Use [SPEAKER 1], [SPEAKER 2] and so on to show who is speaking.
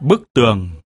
[SPEAKER 1] Bức tường.